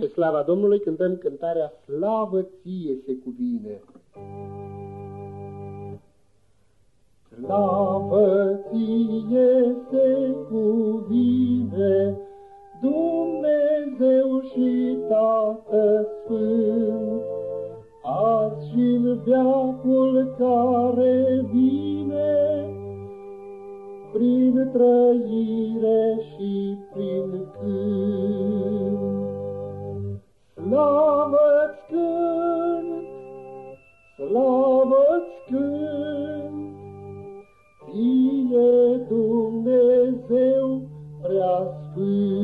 Pe slava Domnului cântăm cântarea Slavă ție se cuvine. Slavă ție se cuvine, Dumnezeu și Tată Sfânt, azi și în veacul care vine, prin trăire și prin cânt. Slavă-ți cânt, slavă-ți cânt, Ție Dumnezeu prea sfânt.